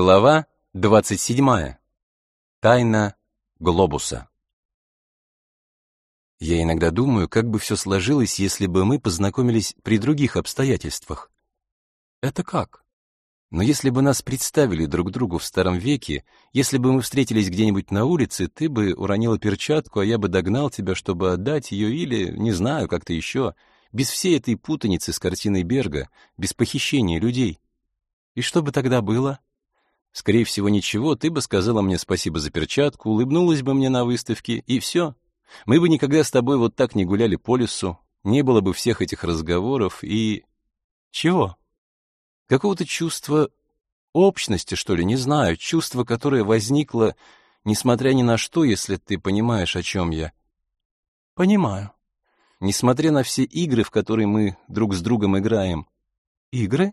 Глава 27. Тайна глобуса. Я иногда думаю, как бы все сложилось, если бы мы познакомились при других обстоятельствах. Это как? Но если бы нас представили друг другу в старом веке, если бы мы встретились где-нибудь на улице, ты бы уронила перчатку, а я бы догнал тебя, чтобы отдать ее, или, не знаю, как-то еще, без всей этой путаницы с картиной Берга, без похищения людей. И что бы тогда было? Скорее всего, ничего, ты бы сказала мне спасибо за перчатку, улыбнулась бы мне на выставке, и все. Мы бы никогда с тобой вот так не гуляли по лесу, не было бы всех этих разговоров и... Чего? Какого-то чувства общности, что ли, не знаю, чувство, которое возникло, несмотря ни на что, если ты понимаешь, о чем я. Понимаю. Несмотря на все игры, в которые мы друг с другом играем. Игры?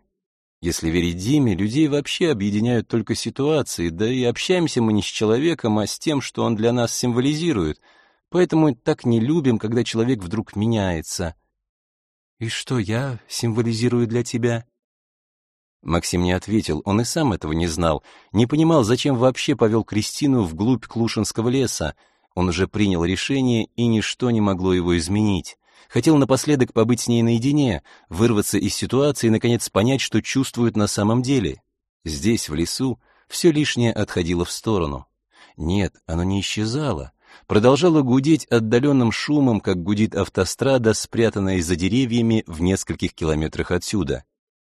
Если верить Диме, людей вообще объединяют только ситуации, да и общаемся мы не с человеком, а с тем, что он для нас символизирует. Поэтому так не любим, когда человек вдруг меняется. И что я символизирую для тебя? Максим не ответил, он и сам этого не знал, не понимал, зачем вообще повел Кристину вглубь Клушинского леса. Он уже принял решение, и ничто не могло его изменить. Хотел напоследок побыть с ней наедине, вырваться из ситуации и, наконец, понять, что чувствует на самом деле. Здесь, в лесу, все лишнее отходило в сторону. Нет, оно не исчезало. Продолжало гудеть отдаленным шумом, как гудит автострада, спрятанная за деревьями в нескольких километрах отсюда.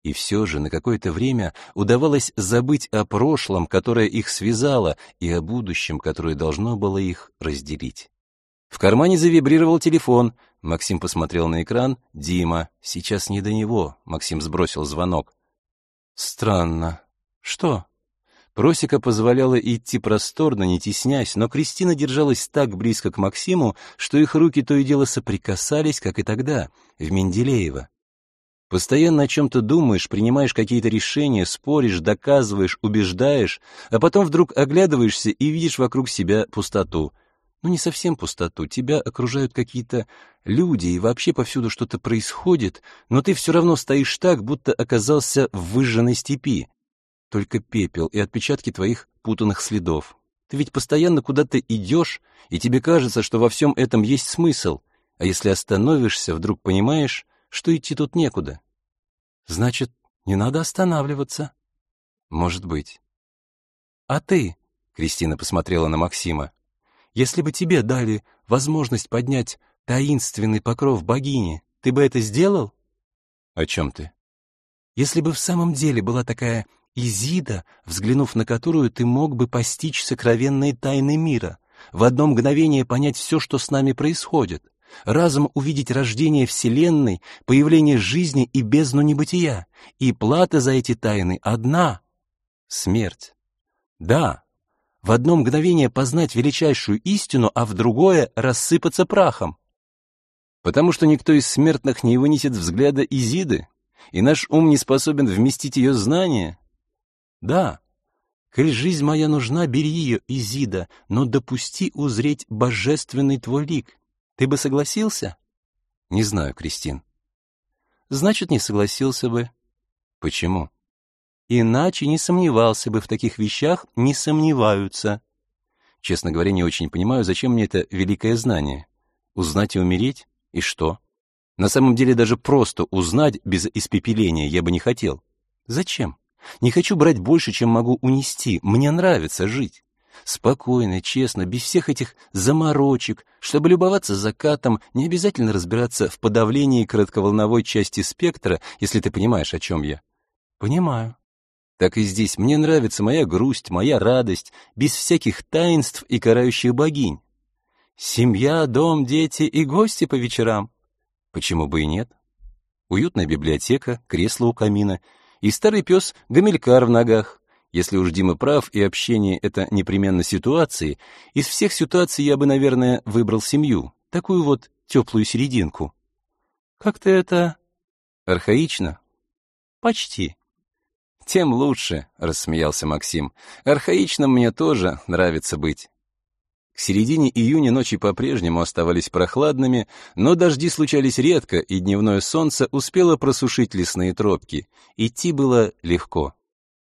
И все же на какое-то время удавалось забыть о прошлом, которое их связало, и о будущем, которое должно было их разделить. В кармане завибрировал телефон. Максим посмотрел на экран. «Дима, сейчас не до него», — Максим сбросил звонок. «Странно. Что?» Просека позволяла идти просторно, не теснясь, но Кристина держалась так близко к Максиму, что их руки то и дело соприкасались, как и тогда, в Менделеево. Постоянно о чем-то думаешь, принимаешь какие-то решения, споришь, доказываешь, убеждаешь, а потом вдруг оглядываешься и видишь вокруг себя пустоту. Ну, не совсем пустоту, тебя окружают какие-то люди, и вообще повсюду что-то происходит, но ты все равно стоишь так, будто оказался в выжженной степи. Только пепел и отпечатки твоих путанных следов. Ты ведь постоянно куда-то идешь, и тебе кажется, что во всем этом есть смысл, а если остановишься, вдруг понимаешь, что идти тут некуда. Значит, не надо останавливаться. Может быть. А ты, Кристина посмотрела на Максима, если бы тебе дали возможность поднять таинственный покров богини, ты бы это сделал? О чем ты? Если бы в самом деле была такая Изида, взглянув на которую ты мог бы постичь сокровенные тайны мира, в одно мгновение понять все, что с нами происходит, разом увидеть рождение Вселенной, появление жизни и бездну небытия, и плата за эти тайны одна — смерть. Да, в одно мгновение познать величайшую истину, а в другое — рассыпаться прахом. Потому что никто из смертных не вынесет взгляда Изиды, и наш ум не способен вместить ее знания. Да, коль жизнь моя нужна, бери ее, Изида, но допусти узреть божественный твой лик, ты бы согласился? Не знаю, Кристин. Значит, не согласился бы. Почему? Иначе не сомневался бы в таких вещах, не сомневаются. Честно говоря, не очень понимаю, зачем мне это великое знание. Узнать и умереть? И что? На самом деле даже просто узнать без испепеления я бы не хотел. Зачем? Не хочу брать больше, чем могу унести. Мне нравится жить. Спокойно, честно, без всех этих заморочек, чтобы любоваться закатом, не обязательно разбираться в подавлении коротковолновой части спектра, если ты понимаешь, о чем я. Понимаю. Так и здесь мне нравится моя грусть, моя радость, без всяких таинств и карающих богинь. Семья, дом, дети и гости по вечерам. Почему бы и нет? Уютная библиотека, кресло у камина и старый пес Гамилькар в ногах. Если уж Дима прав, и общение — это непременно ситуации, из всех ситуаций я бы, наверное, выбрал семью, такую вот теплую серединку. Как-то это... архаично? Почти. Тем лучше, — рассмеялся Максим. Архаичным мне тоже нравится быть. К середине июня ночи по-прежнему оставались прохладными, но дожди случались редко, и дневное солнце успело просушить лесные тропки. Идти было легко.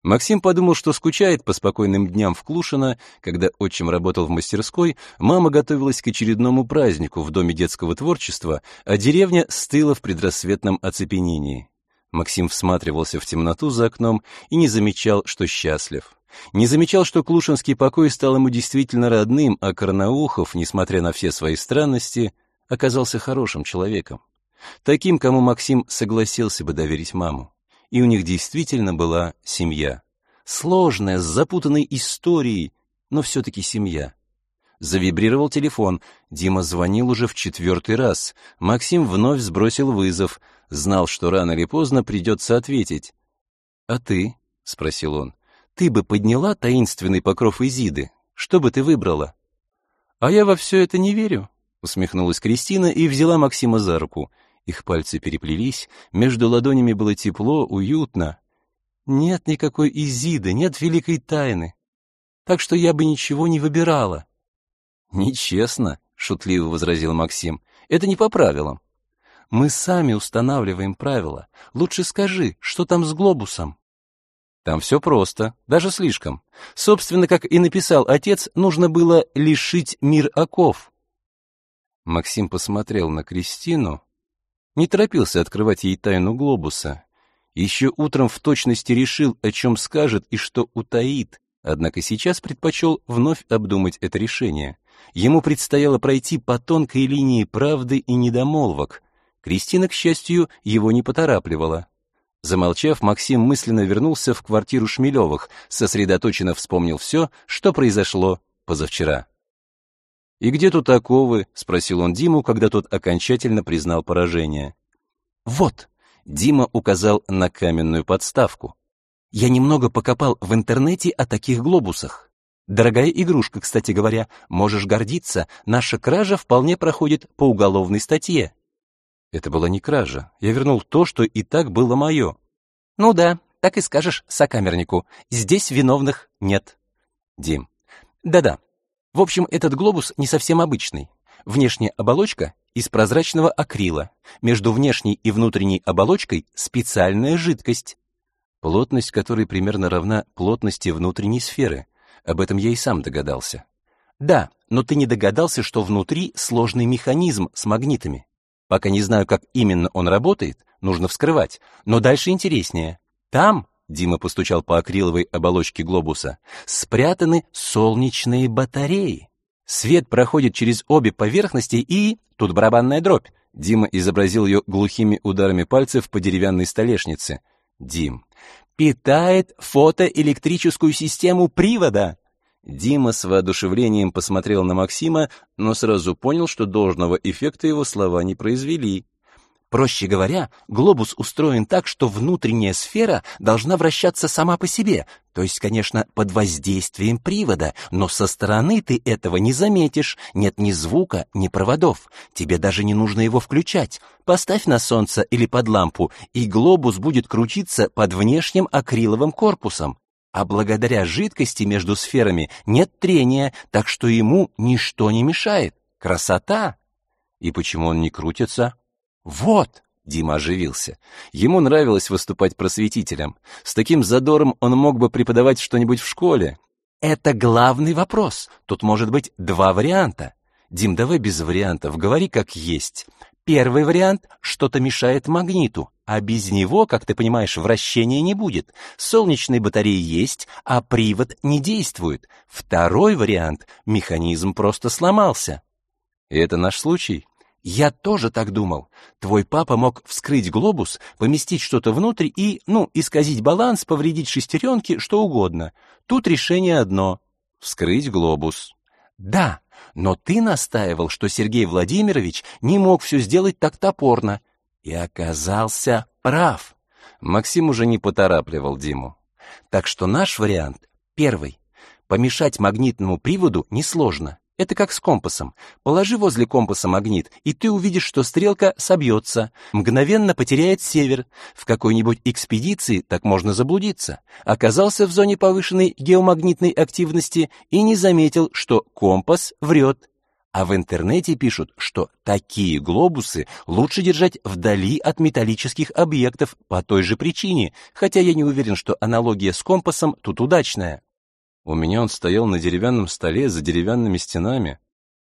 Максим подумал, что скучает по спокойным дням в Клушино, когда отчим работал в мастерской, мама готовилась к очередному празднику в Доме детского творчества, а деревня стыла в предрассветном оцепенении. Максим всматривался в темноту за окном и не замечал, что счастлив. Не замечал, что Клушинский покой стал ему действительно родным, а Карнаухов, несмотря на все свои странности, оказался хорошим человеком. Таким, кому Максим согласился бы доверить маму и у них действительно была семья. Сложная, с запутанной историей, но все-таки семья. Завибрировал телефон. Дима звонил уже в четвертый раз. Максим вновь сбросил вызов. Знал, что рано или поздно придется ответить. «А ты?» — спросил он. «Ты бы подняла таинственный покров Изиды? Что бы ты выбрала?» «А я во все это не верю», — усмехнулась Кристина и взяла Максима за руку. Их пальцы переплелись, между ладонями было тепло, уютно. Нет никакой Изиды, нет великой тайны. Так что я бы ничего не выбирала. Нечестно, шутливо возразил Максим. Это не по правилам. Мы сами устанавливаем правила. Лучше скажи, что там с глобусом? Там все просто, даже слишком. Собственно, как и написал отец, нужно было лишить мир оков. Максим посмотрел на Кристину, не торопился открывать ей тайну глобуса. Еще утром в точности решил, о чем скажет и что утаит, однако сейчас предпочел вновь обдумать это решение. Ему предстояло пройти по тонкой линии правды и недомолвок. Кристина, к счастью, его не поторапливала. Замолчав, Максим мысленно вернулся в квартиру Шмелевых, сосредоточенно вспомнил все, что произошло позавчера. «И где тут оковы?» — спросил он Диму, когда тот окончательно признал поражение. «Вот!» — Дима указал на каменную подставку. «Я немного покопал в интернете о таких глобусах. Дорогая игрушка, кстати говоря, можешь гордиться, наша кража вполне проходит по уголовной статье». Это была не кража. Я вернул то, что и так было мое. «Ну да, так и скажешь сокамернику. Здесь виновных нет». «Дим». «Да-да, в общем, этот глобус не совсем обычный. Внешняя оболочка из прозрачного акрила. Между внешней и внутренней оболочкой специальная жидкость, плотность которой примерно равна плотности внутренней сферы. Об этом я и сам догадался. Да, но ты не догадался, что внутри сложный механизм с магнитами. Пока не знаю, как именно он работает, нужно вскрывать, но дальше интереснее. Там Дима постучал по акриловой оболочке глобуса, спрятаны солнечные батареи. Свет проходит через обе поверхности и... Тут барабанная дробь. Дима изобразил ее глухими ударами пальцев по деревянной столешнице. Дим. Питает фотоэлектрическую систему привода. Дима с воодушевлением посмотрел на Максима, но сразу понял, что должного эффекта его слова не произвели. Проще говоря, глобус устроен так, что внутренняя сфера должна вращаться сама по себе, то есть, конечно, под воздействием привода, но со стороны ты этого не заметишь, нет ни звука, ни проводов. Тебе даже не нужно его включать. Поставь на солнце или под лампу, и глобус будет крутиться под внешним акриловым корпусом. А благодаря жидкости между сферами нет трения, так что ему ничто не мешает. Красота! И почему он не крутится? «Вот!» — Дима оживился. Ему нравилось выступать просветителем. С таким задором он мог бы преподавать что-нибудь в школе. «Это главный вопрос. Тут может быть два варианта. Дим, давай без вариантов, говори как есть. Первый вариант — что-то мешает магниту, а без него, как ты понимаешь, вращения не будет. Солнечные батареи есть, а привод не действует. Второй вариант — механизм просто сломался. Это наш случай? Я тоже так думал. Твой папа мог вскрыть глобус, поместить что-то внутрь и, ну, исказить баланс, повредить шестеренки, что угодно. Тут решение одно — вскрыть глобус. Да, но ты настаивал, что Сергей Владимирович не мог все сделать так топорно. И оказался прав. Максим уже не поторапливал Диму. Так что наш вариант — первый. Помешать магнитному приводу несложно. Это как с компасом. Положи возле компаса магнит, и ты увидишь, что стрелка собьется, мгновенно потеряет север. В какой-нибудь экспедиции так можно заблудиться. Оказался в зоне повышенной геомагнитной активности и не заметил, что компас врет. А в интернете пишут, что такие глобусы лучше держать вдали от металлических объектов по той же причине, хотя я не уверен, что аналогия с компасом тут удачная. У меня он стоял на деревянном столе за деревянными стенами.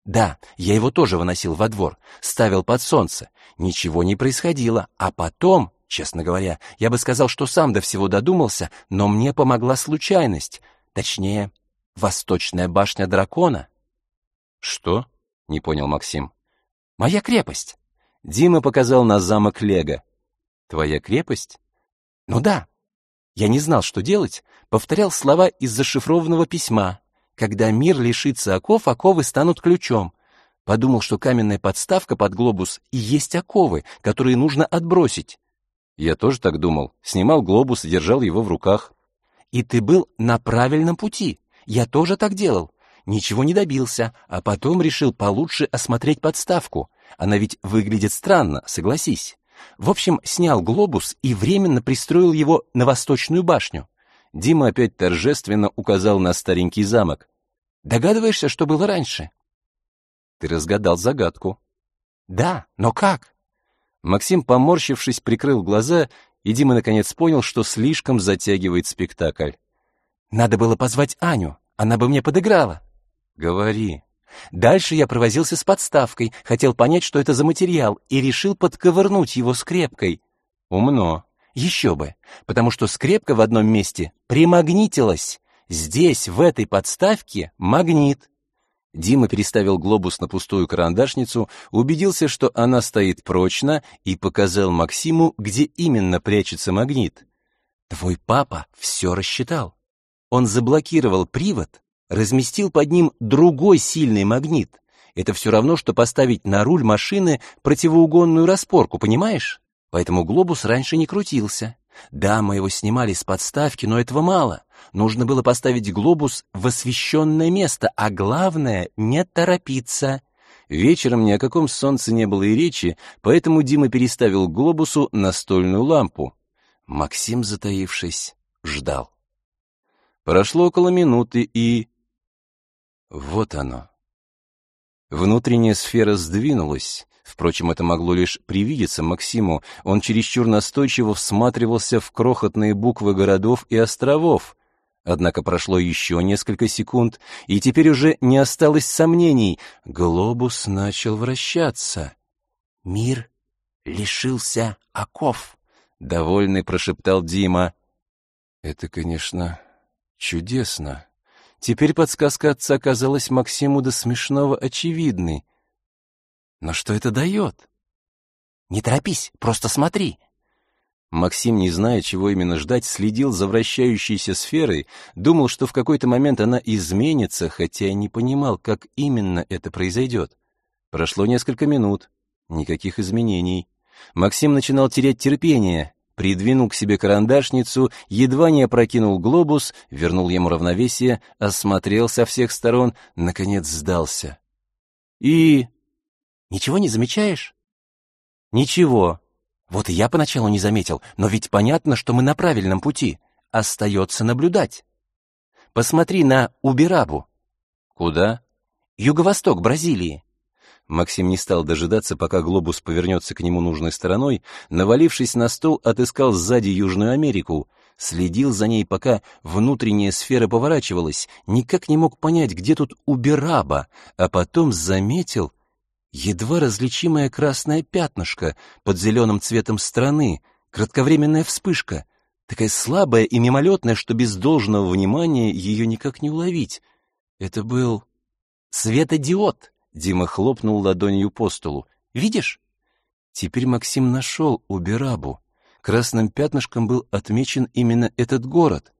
Да, я его тоже выносил во двор, ставил под солнце. Ничего не происходило, а потом, честно говоря, я бы сказал, что сам до всего додумался, но мне помогла случайность, точнее, восточная башня дракона. Что? Не понял Максим. Моя крепость. Дима показал на замок Лего. Твоя крепость? Ну да. Я не знал, что делать, повторял слова из зашифрованного письма. Когда мир лишится оков, оковы станут ключом. Подумал, что каменная подставка под глобус и есть оковы, которые нужно отбросить. Я тоже так думал. Снимал глобус и держал его в руках. И ты был на правильном пути. Я тоже так делал ничего не добился, а потом решил получше осмотреть подставку. Она ведь выглядит странно, согласись. В общем, снял глобус и временно пристроил его на восточную башню. Дима опять торжественно указал на старенький замок. Догадываешься, что было раньше? Ты разгадал загадку. Да, но как? Максим, поморщившись, прикрыл глаза, и Дима наконец понял, что слишком затягивает спектакль. Надо было позвать Аню, она бы мне подыграла. Говори. Дальше я провозился с подставкой, хотел понять, что это за материал, и решил подковырнуть его скрепкой. Умно. Еще бы, потому что скрепка в одном месте примагнитилась. Здесь, в этой подставке, магнит. Дима переставил глобус на пустую карандашницу, убедился, что она стоит прочно, и показал Максиму, где именно прячется магнит. Твой папа все рассчитал. Он заблокировал привод, разместил под ним другой сильный магнит. Это все равно, что поставить на руль машины противоугонную распорку, понимаешь? Поэтому глобус раньше не крутился. Да, мы его снимали с подставки, но этого мало. Нужно было поставить глобус в освещенное место, а главное — не торопиться. Вечером ни о каком солнце не было и речи, поэтому Дима переставил глобусу настольную лампу. Максим, затаившись, ждал. Прошло около минуты, и... Вот оно. Внутренняя сфера сдвинулась. Впрочем, это могло лишь привидеться Максиму. Он чересчур настойчиво всматривался в крохотные буквы городов и островов. Однако прошло еще несколько секунд, и теперь уже не осталось сомнений. Глобус начал вращаться. «Мир лишился оков», — довольный прошептал Дима. «Это, конечно, чудесно», Теперь подсказка отца казалась Максиму до смешного очевидной. Но что это дает? Не торопись, просто смотри. Максим, не зная, чего именно ждать, следил за вращающейся сферой, думал, что в какой-то момент она изменится, хотя не понимал, как именно это произойдет. Прошло несколько минут, никаких изменений. Максим начинал терять терпение придвинул к себе карандашницу, едва не опрокинул глобус, вернул ему равновесие, осмотрел со всех сторон, наконец сдался. И... Ничего не замечаешь? Ничего. Вот и я поначалу не заметил, но ведь понятно, что мы на правильном пути. Остается наблюдать. Посмотри на Уберабу. Куда? Юго-восток Бразилии. Максим не стал дожидаться, пока глобус повернется к нему нужной стороной, навалившись на стол, отыскал сзади Южную Америку, следил за ней, пока внутренняя сфера поворачивалась, никак не мог понять, где тут Убераба, а потом заметил едва различимое красное пятнышко под зеленым цветом страны, кратковременная вспышка, такая слабая и мимолетная, что без должного внимания ее никак не уловить. Это был светодиод. Дима хлопнул ладонью по столу. «Видишь?» Теперь Максим нашел Уберабу. Красным пятнышком был отмечен именно этот город.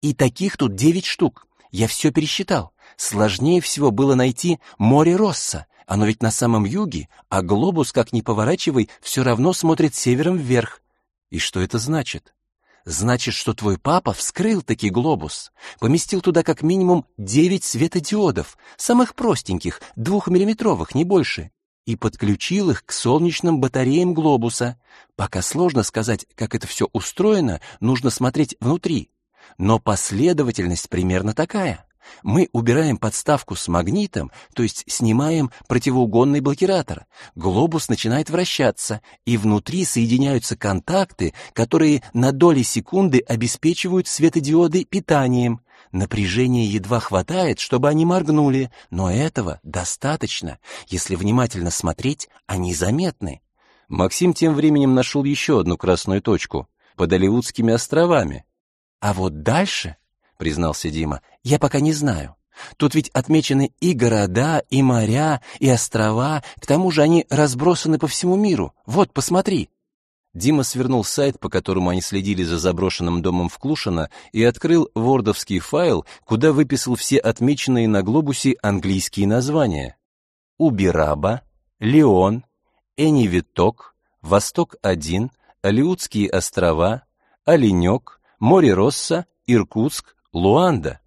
И таких тут девять штук. Я все пересчитал. Сложнее всего было найти море Росса. Оно ведь на самом юге, а глобус, как ни поворачивай, все равно смотрит севером вверх. И что это значит? Значит, что твой папа вскрыл таки глобус, поместил туда как минимум девять светодиодов, самых простеньких, двухмиллиметровых, не больше, и подключил их к солнечным батареям глобуса. Пока сложно сказать, как это все устроено, нужно смотреть внутри. Но последовательность примерно такая. Мы убираем подставку с магнитом, то есть снимаем противоугонный блокиратор. Глобус начинает вращаться, и внутри соединяются контакты, которые на доли секунды обеспечивают светодиоды питанием. Напряжения едва хватает, чтобы они моргнули, но этого достаточно. Если внимательно смотреть, они заметны. Максим тем временем нашел еще одну красную точку под Оливудскими островами. А вот дальше, признался Дима, я пока не знаю. Тут ведь отмечены и города, и моря, и острова, к тому же они разбросаны по всему миру. Вот, посмотри. Дима свернул сайт, по которому они следили за заброшенным домом в Клушино, и открыл вордовский файл, куда выписал все отмеченные на глобусе английские названия. Убираба, Леон, Энивиток, Восток-1, Алиутские острова, Оленек, Море-Росса, Иркутск, Луанда.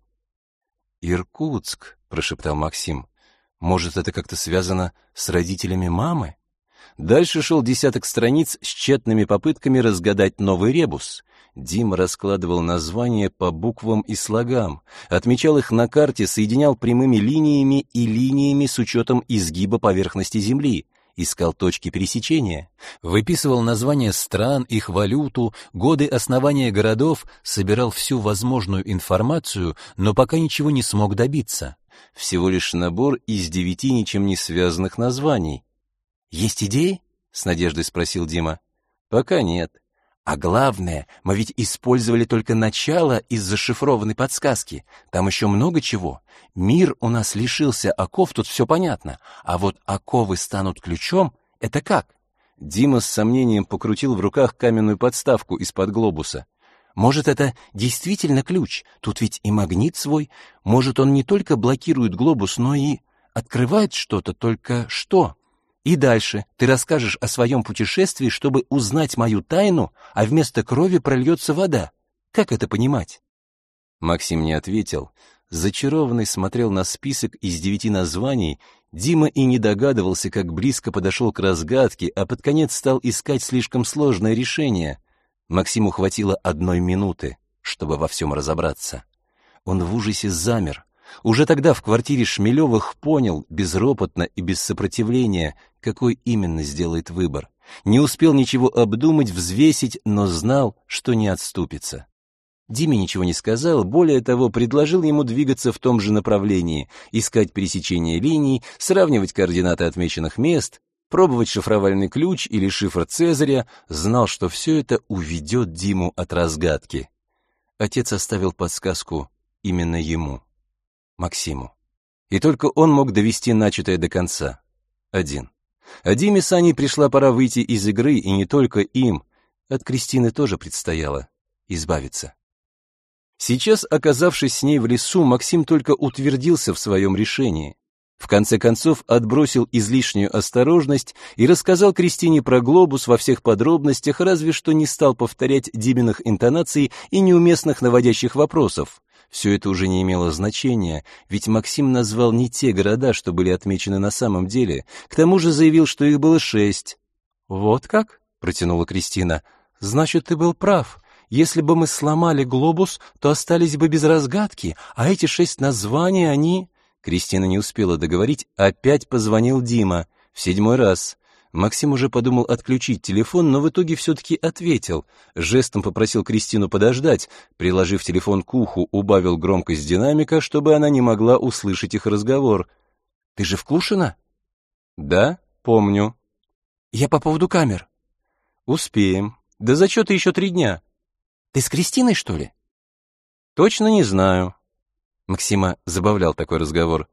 «Иркутск», — прошептал Максим. «Может, это как-то связано с родителями мамы?» Дальше шел десяток страниц с тщетными попытками разгадать новый ребус. Дима раскладывал названия по буквам и слогам, отмечал их на карте, соединял прямыми линиями и линиями с учетом изгиба поверхности Земли, искал точки пересечения, выписывал названия стран, их валюту, годы основания городов, собирал всю возможную информацию, но пока ничего не смог добиться. Всего лишь набор из девяти ничем не связанных названий. Есть идеи? с надеждой спросил Дима. Пока нет. А главное, мы ведь использовали только начало из зашифрованной подсказки. Там еще много чего. Мир у нас лишился оков, тут все понятно. А вот оковы станут ключом — это как? Дима с сомнением покрутил в руках каменную подставку из-под глобуса. Может, это действительно ключ? Тут ведь и магнит свой. Может, он не только блокирует глобус, но и открывает что-то, только что? И дальше ты расскажешь о своем путешествии, чтобы узнать мою тайну, а вместо крови прольется вода. Как это понимать? Максим не ответил. Зачарованный смотрел на список из девяти названий, Дима и не догадывался, как близко подошел к разгадке, а под конец стал искать слишком сложное решение. Максиму хватило одной минуты, чтобы во всем разобраться. Он в ужасе замер, уже тогда в квартире Шмелевых понял, безропотно и без сопротивления, какой именно сделает выбор. Не успел ничего обдумать, взвесить, но знал, что не отступится. Диме ничего не сказал, более того, предложил ему двигаться в том же направлении, искать пересечение линий, сравнивать координаты отмеченных мест, пробовать шифровальный ключ или шифр Цезаря, знал, что все это уведет Диму от разгадки. Отец оставил подсказку именно ему. Максиму. И только он мог довести начатое до конца. Один. А Диме с Аней пришла пора выйти из игры, и не только им. От Кристины тоже предстояло избавиться. Сейчас, оказавшись с ней в лесу, Максим только утвердился в своем решении. В конце концов, отбросил излишнюю осторожность и рассказал Кристине про глобус во всех подробностях, разве что не стал повторять Диминых интонаций и неуместных наводящих вопросов. Все это уже не имело значения, ведь Максим назвал не те города, что были отмечены на самом деле. К тому же заявил, что их было шесть. «Вот как?» — протянула Кристина. «Значит, ты был прав. Если бы мы сломали глобус, то остались бы без разгадки, а эти шесть названий, они...» Кристина не успела договорить, опять позвонил Дима. В седьмой раз. Максим уже подумал отключить телефон, но в итоге все-таки ответил. Жестом попросил Кристину подождать, приложив телефон к уху, убавил громкость динамика, чтобы она не могла услышать их разговор. «Ты же в Клушино?» «Да, помню». «Я по поводу камер». «Успеем. До зачета еще три дня». «Ты с Кристиной, что ли?» «Точно не знаю». Максима забавлял такой разговор.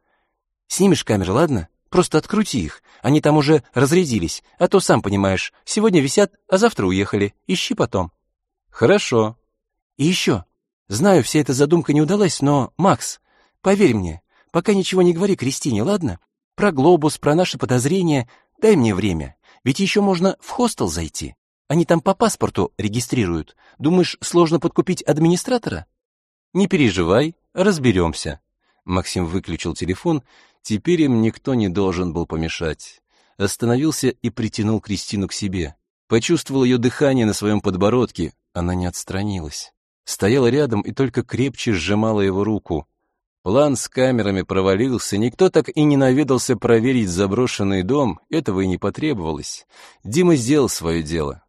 «Снимешь камеры, ладно?» Просто открути их. Они там уже разрядились. А то, сам понимаешь, сегодня висят, а завтра уехали. Ищи потом». «Хорошо». «И еще. Знаю, вся эта задумка не удалась, но, Макс, поверь мне, пока ничего не говори Кристине, ладно? Про глобус, про наши подозрения. Дай мне время. Ведь еще можно в хостел зайти. Они там по паспорту регистрируют. Думаешь, сложно подкупить администратора?» «Не переживай, разберемся». Максим выключил телефон Теперь им никто не должен был помешать. Остановился и притянул Кристину к себе. Почувствовал ее дыхание на своем подбородке. Она не отстранилась. Стояла рядом и только крепче сжимала его руку. План с камерами провалился, никто так и не наведался проверить заброшенный дом, этого и не потребовалось. Дима сделал свое дело.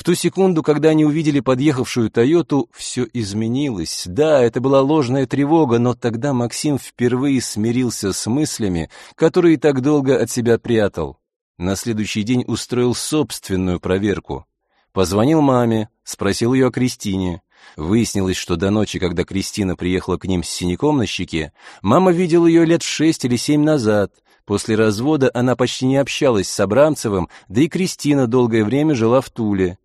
В ту секунду, когда они увидели подъехавшую «Тойоту», все изменилось. Да, это была ложная тревога, но тогда Максим впервые смирился с мыслями, которые так долго от себя прятал. На следующий день устроил собственную проверку. Позвонил маме, спросил ее о Кристине. Выяснилось, что до ночи, когда Кристина приехала к ним с синяком на щеке, мама видела ее лет шесть или семь назад. После развода она почти не общалась с Абрамцевым, да и Кристина долгое время жила в Туле.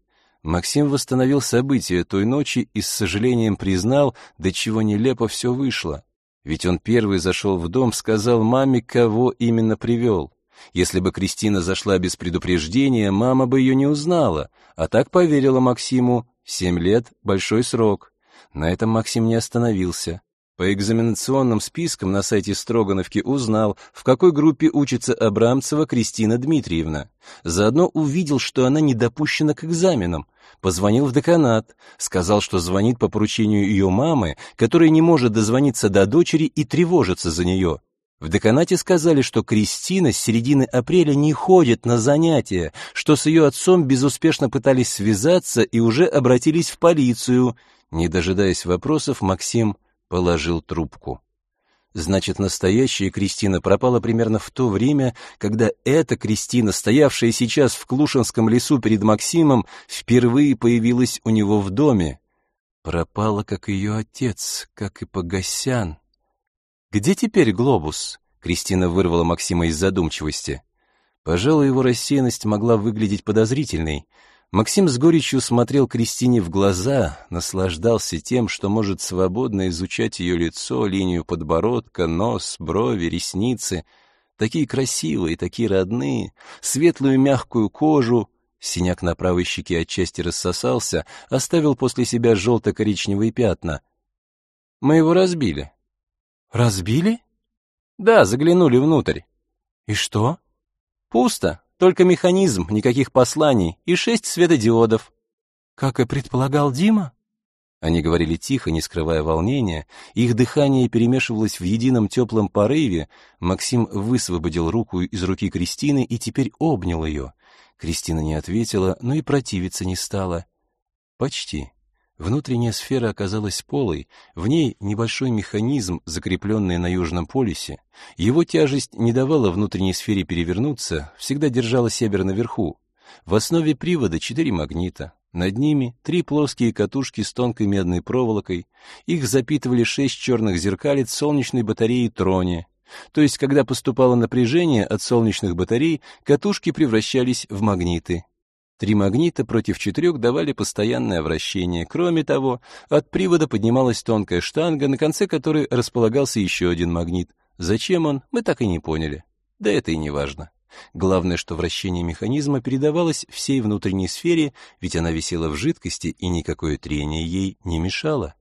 Максим восстановил события той ночи и с сожалением признал, до чего нелепо все вышло. Ведь он первый зашел в дом, сказал маме, кого именно привел. Если бы Кристина зашла без предупреждения, мама бы ее не узнала, а так поверила Максиму, Семь лет — большой срок. На этом Максим не остановился. По экзаменационным спискам на сайте Строгановки узнал, в какой группе учится Абрамцева Кристина Дмитриевна. Заодно увидел, что она не допущена к экзаменам. Позвонил в деканат, сказал, что звонит по поручению ее мамы, которая не может дозвониться до дочери и тревожится за нее. В деканате сказали, что Кристина с середины апреля не ходит на занятия, что с ее отцом безуспешно пытались связаться и уже обратились в полицию. Не дожидаясь вопросов, Максим положил трубку. Значит, настоящая Кристина пропала примерно в то время, когда эта Кристина, стоявшая сейчас в Клушинском лесу перед Максимом, впервые появилась у него в доме. Пропала, как ее отец, как и Погосян. «Где теперь глобус?» Кристина вырвала Максима из задумчивости. Пожалуй, его рассеянность могла выглядеть подозрительной. Максим с горечью смотрел Кристине в глаза, наслаждался тем, что может свободно изучать ее лицо, линию подбородка, нос, брови, ресницы. Такие красивые, такие родные, светлую мягкую кожу. Синяк на правой щеке отчасти рассосался, оставил после себя желто-коричневые пятна. «Мы его разбили», Разбили? Да, заглянули внутрь. И что? Пусто, только механизм, никаких посланий и шесть светодиодов. Как и предполагал Дима? Они говорили тихо, не скрывая волнения, их дыхание перемешивалось в едином теплом порыве. Максим высвободил руку из руки Кристины и теперь обнял ее. Кристина не ответила, но и противиться не стала. Почти. Внутренняя сфера оказалась полой, в ней небольшой механизм, закрепленный на Южном полюсе. Его тяжесть не давала внутренней сфере перевернуться, всегда держала север наверху. В основе привода четыре магнита. Над ними три плоские катушки с тонкой медной проволокой. Их запитывали шесть черных зеркалец солнечной батареи Троне. То есть, когда поступало напряжение от солнечных батарей, катушки превращались в магниты. Три магнита против четырех давали постоянное вращение. Кроме того, от привода поднималась тонкая штанга, на конце которой располагался еще один магнит. Зачем он, мы так и не поняли. Да это и не важно. Главное, что вращение механизма передавалось всей внутренней сфере, ведь она висела в жидкости, и никакое трение ей не мешало.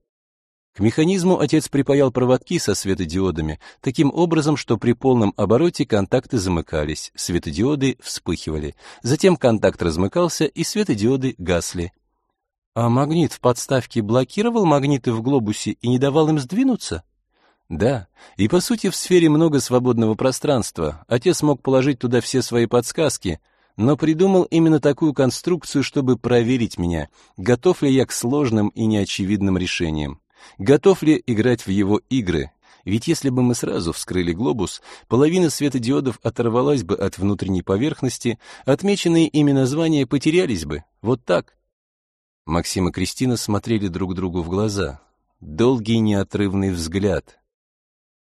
К механизму отец припаял проводки со светодиодами, таким образом, что при полном обороте контакты замыкались, светодиоды вспыхивали. Затем контакт размыкался, и светодиоды гасли. А магнит в подставке блокировал магниты в глобусе и не давал им сдвинуться? Да, и по сути в сфере много свободного пространства. Отец мог положить туда все свои подсказки, но придумал именно такую конструкцию, чтобы проверить меня, готов ли я к сложным и неочевидным решениям. Готов ли играть в его игры? Ведь если бы мы сразу вскрыли глобус, половина светодиодов оторвалась бы от внутренней поверхности, отмеченные ими названия потерялись бы. Вот так. Максим и Кристина смотрели друг другу в глаза. Долгий неотрывный взгляд.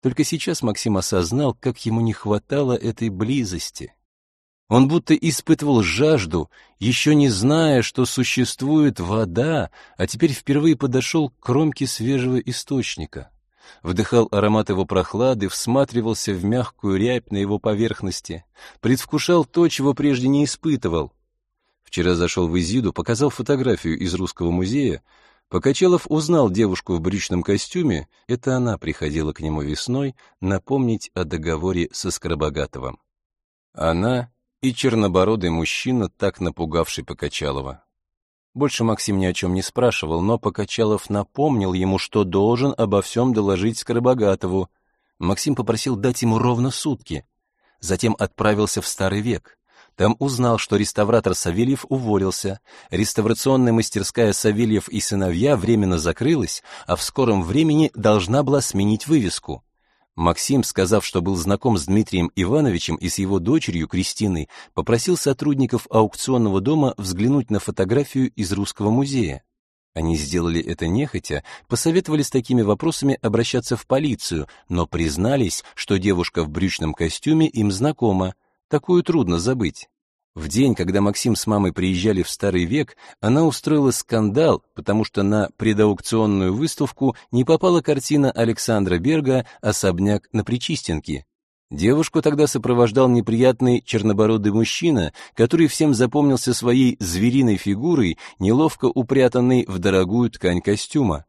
Только сейчас Максим осознал, как ему не хватало этой близости. Он будто испытывал жажду, еще не зная, что существует вода, а теперь впервые подошел к кромке свежего источника. Вдыхал аромат его прохлады, всматривался в мягкую рябь на его поверхности, предвкушал то, чего прежде не испытывал. Вчера зашел в Изиду, показал фотографию из русского музея. Покачалов узнал девушку в брючном костюме, это она приходила к нему весной напомнить о договоре со Скоробогатовым. Она и чернобородый мужчина, так напугавший Покачалова. Больше Максим ни о чем не спрашивал, но Покачалов напомнил ему, что должен обо всем доложить Скоробогатову. Максим попросил дать ему ровно сутки. Затем отправился в Старый век. Там узнал, что реставратор Савельев уволился, реставрационная мастерская Савельев и сыновья временно закрылась, а в скором времени должна была сменить вывеску. Максим, сказав, что был знаком с Дмитрием Ивановичем и с его дочерью Кристиной, попросил сотрудников аукционного дома взглянуть на фотографию из Русского музея. Они сделали это нехотя, посоветовали с такими вопросами обращаться в полицию, но признались, что девушка в брючном костюме им знакома. Такую трудно забыть. В день, когда Максим с мамой приезжали в Старый век, она устроила скандал, потому что на предаукционную выставку не попала картина Александра Берга «Особняк на Причистенке». Девушку тогда сопровождал неприятный чернобородый мужчина, который всем запомнился своей звериной фигурой, неловко упрятанной в дорогую ткань костюма.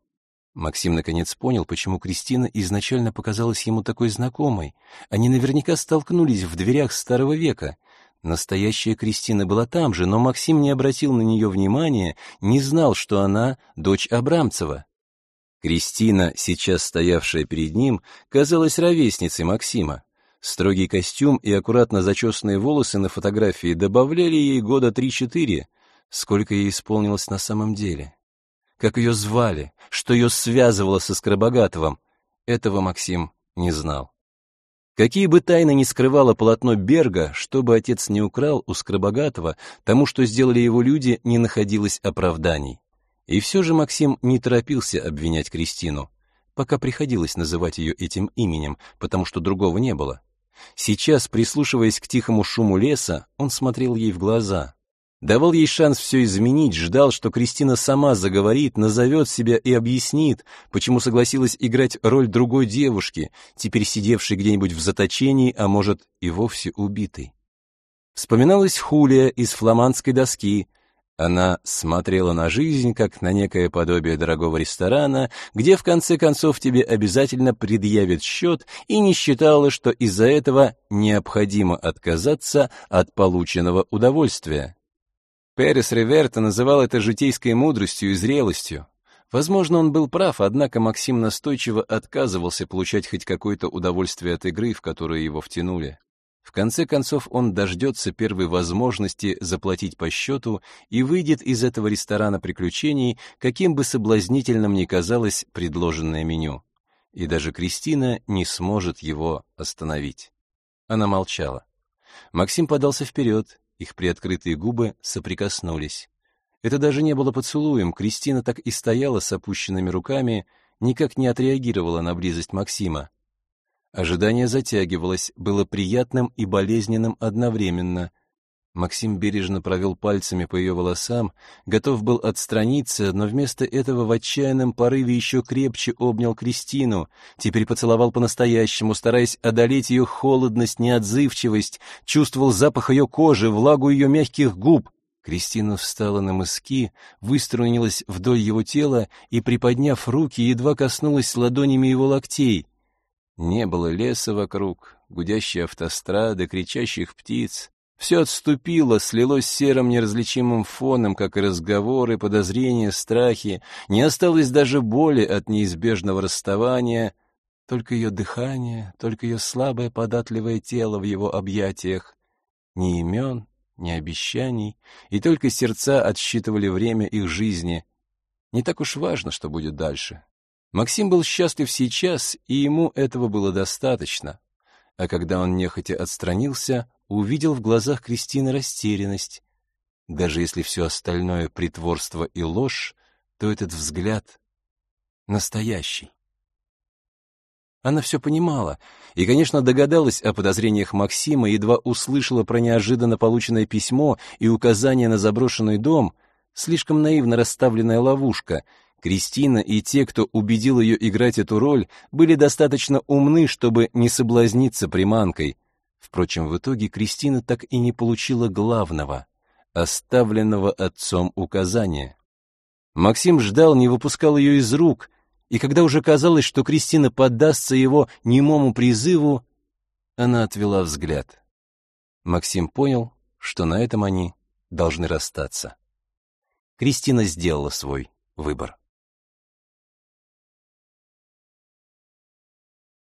Максим наконец понял, почему Кристина изначально показалась ему такой знакомой. Они наверняка столкнулись в дверях старого века. Настоящая Кристина была там же, но Максим не обратил на нее внимания, не знал, что она дочь Абрамцева. Кристина, сейчас стоявшая перед ним, казалась ровесницей Максима. Строгий костюм и аккуратно зачесанные волосы на фотографии добавляли ей года три-четыре. Сколько ей исполнилось на самом деле? Как ее звали? Что ее связывало со Скоробогатовым? Этого Максим не знал. Какие бы тайны ни скрывало полотно Берга, что бы отец не украл у Скоробогатова, тому, что сделали его люди, не находилось оправданий. И все же Максим не торопился обвинять Кристину, пока приходилось называть ее этим именем, потому что другого не было. Сейчас, прислушиваясь к тихому шуму леса, он смотрел ей в глаза. Давал ей шанс все изменить, ждал, что Кристина сама заговорит, назовет себя и объяснит, почему согласилась играть роль другой девушки, теперь сидевшей где-нибудь в заточении, а может и вовсе убитой. Вспоминалась Хулия из фламандской доски, она смотрела на жизнь как на некое подобие дорогого ресторана, где в конце концов тебе обязательно предъявят счет, и не считала, что из-за этого необходимо отказаться от полученного удовольствия. Перес Реверта называл это житейской мудростью и зрелостью. Возможно, он был прав, однако Максим настойчиво отказывался получать хоть какое-то удовольствие от игры, в которую его втянули. В конце концов он дождется первой возможности заплатить по счету и выйдет из этого ресторана приключений, каким бы соблазнительным ни казалось предложенное меню. И даже Кристина не сможет его остановить. Она молчала. Максим подался вперед, их приоткрытые губы соприкоснулись. Это даже не было поцелуем, Кристина так и стояла с опущенными руками, никак не отреагировала на близость Максима. Ожидание затягивалось, было приятным и болезненным одновременно. Максим бережно провел пальцами по ее волосам, готов был отстраниться, но вместо этого в отчаянном порыве еще крепче обнял Кристину, теперь поцеловал по-настоящему, стараясь одолеть ее холодность, неотзывчивость, чувствовал запах ее кожи, влагу ее мягких губ. Кристина встала на мыски, выструнилась вдоль его тела и, приподняв руки, едва коснулась ладонями его локтей — не было леса вокруг, гудящей автострады, кричащих птиц. Все отступило, слилось серым неразличимым фоном, как и разговоры, подозрения, страхи. Не осталось даже боли от неизбежного расставания, только ее дыхание, только ее слабое податливое тело в его объятиях. Ни имен, ни обещаний, и только сердца отсчитывали время их жизни. Не так уж важно, что будет дальше. Максим был счастлив сейчас, и ему этого было достаточно. А когда он нехотя отстранился, увидел в глазах Кристины растерянность. Даже если все остальное притворство и ложь, то этот взгляд настоящий. Она все понимала и, конечно, догадалась о подозрениях Максима, едва услышала про неожиданно полученное письмо и указание на заброшенный дом, слишком наивно расставленная ловушка — Кристина и те, кто убедил ее играть эту роль, были достаточно умны, чтобы не соблазниться приманкой. Впрочем, в итоге Кристина так и не получила главного, оставленного отцом указания. Максим ждал, не выпускал ее из рук, и когда уже казалось, что Кристина поддастся его немому призыву, она отвела взгляд. Максим понял, что на этом они должны расстаться. Кристина сделала свой выбор.